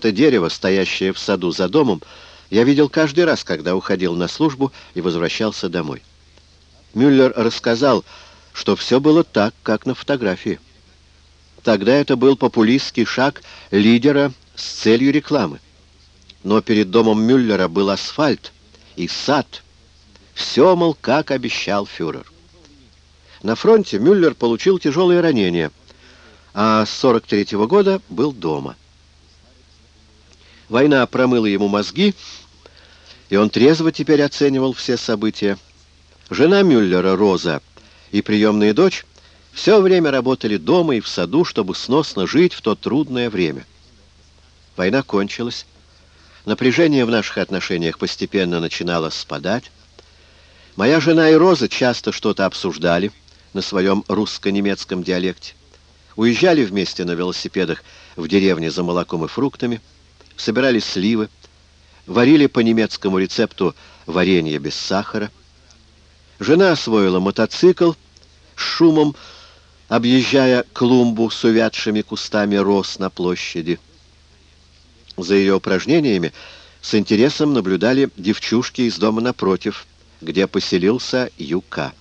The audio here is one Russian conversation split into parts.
Это дерево, стоящее в саду за домом, я видел каждый раз, когда уходил на службу и возвращался домой. Мюллер рассказал, что все было так, как на фотографии. Тогда это был популистский шаг лидера с целью рекламы. Но перед домом Мюллера был асфальт и сад. Все, мол, как обещал фюрер. На фронте Мюллер получил тяжелые ранения, а с 43 -го года был дома. Война промыла ему мозги, и он трезво теперь оценивал все события. Жена Мюллера, Роза, и приемная дочь все время работали дома и в саду, чтобы сносно жить в то трудное время. Война кончилась. Напряжение в наших отношениях постепенно начинало спадать. Моя жена и Роза часто что-то обсуждали на своем русско-немецком диалекте. Уезжали вместе на велосипедах в деревне за молоком и фруктами, собирали сливы, варили по немецкому рецепту варенье без сахара. Жена освоила мотоцикл шумом, объезжая клумбу с увядшими кустами роз на площади. За ее упражнениями с интересом наблюдали девчушки из дома напротив, где поселился Юка.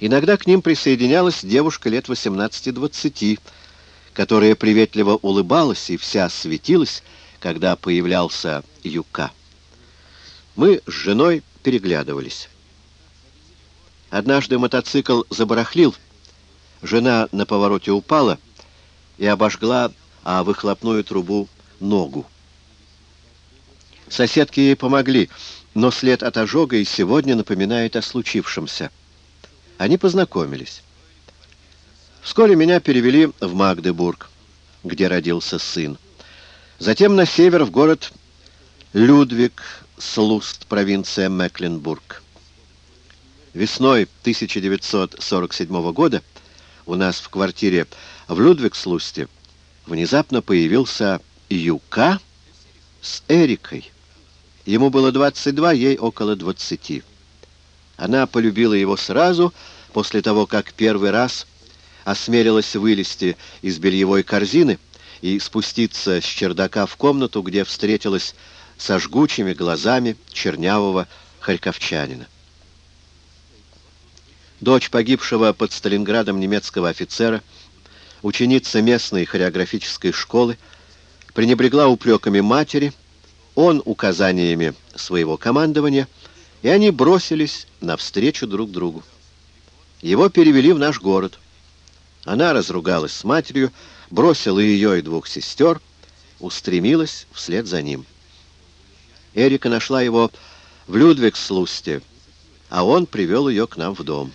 Иногда к ним присоединялась девушка лет 18-20, которая приветливо улыбалась и вся светилась, когда появлялся Юка. Мы с женой переглядывались. Однажды мотоцикл забарахлил, жена на повороте упала и обожгла о выхлопную трубу ногу. Соседки ей помогли, но след от ожога и сегодня напоминает о случившемся. Они познакомились. Вскоре меня перевели в Магдебург, где родился сын. Затем на север в город Людвиг, Слуст, провинция Мекленбург. Весной 1947 года у нас в квартире в Людвигслусте внезапно появился Юка с Эрикой. Ему было 22, ей около 20. Она полюбила его сразу, после того, как первый раз осмелилась вылезти из бельевой корзины и спуститься с чердака в комнату, где встретилась со жгучими глазами чернявого харьковчанина. Дочь погибшего под Сталинградом немецкого офицера, ученица местной хореографической школы, пренебрегла упреками матери, он указаниями своего командования — и они бросились навстречу друг другу. Его перевели в наш город. Она разругалась с матерью, бросила ее и двух сестер, устремилась вслед за ним. Эрика нашла его в Людвигслусте, а он привел ее к нам в дом.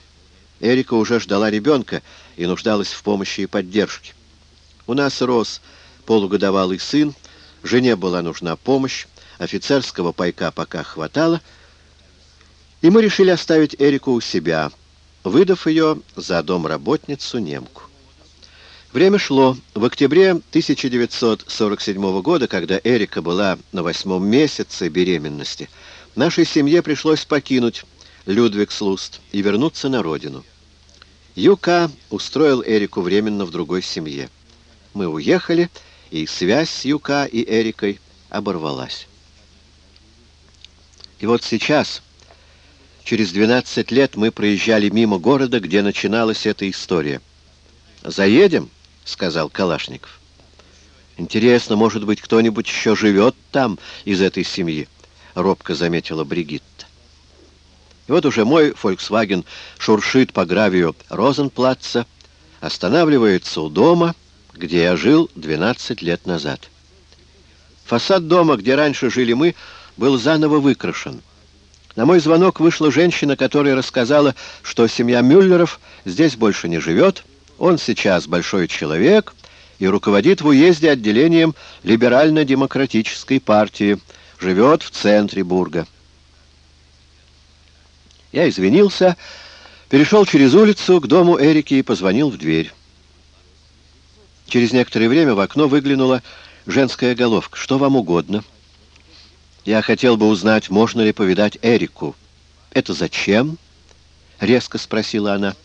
Эрика уже ждала ребенка и нуждалась в помощи и поддержке. У нас рос полугодовалый сын, жене была нужна помощь, офицерского пайка пока хватало — и мы решили оставить Эрику у себя, выдав ее за домработницу немку. Время шло. В октябре 1947 года, когда Эрика была на восьмом месяце беременности, нашей семье пришлось покинуть Людвигслуст и вернуться на родину. Юка устроил Эрику временно в другой семье. Мы уехали, и связь с Юка и Эрикой оборвалась. И вот сейчас... Через 12 лет мы проезжали мимо города, где начиналась эта история. «Заедем?» — сказал Калашников. «Интересно, может быть, кто-нибудь еще живет там из этой семьи?» — робко заметила Бригитта. И вот уже мой Volkswagen шуршит по гравию Розенплаца, останавливается у дома, где я жил 12 лет назад. Фасад дома, где раньше жили мы, был заново выкрашен — на мой звонок вышла женщина, которая рассказала, что семья Мюллеров здесь больше не живет, он сейчас большой человек и руководит в уезде отделением либерально-демократической партии, живет в центре Бурга. Я извинился, перешел через улицу к дому Эрики и позвонил в дверь. Через некоторое время в окно выглянула женская головка. «Что вам угодно?» Я хотел бы узнать, можно ли повидать Эрику. «Это зачем?» — резко спросила она.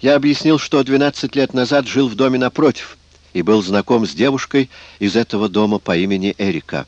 Я объяснил, что 12 лет назад жил в доме напротив, и был знаком с девушкой из этого дома по имени Эрика.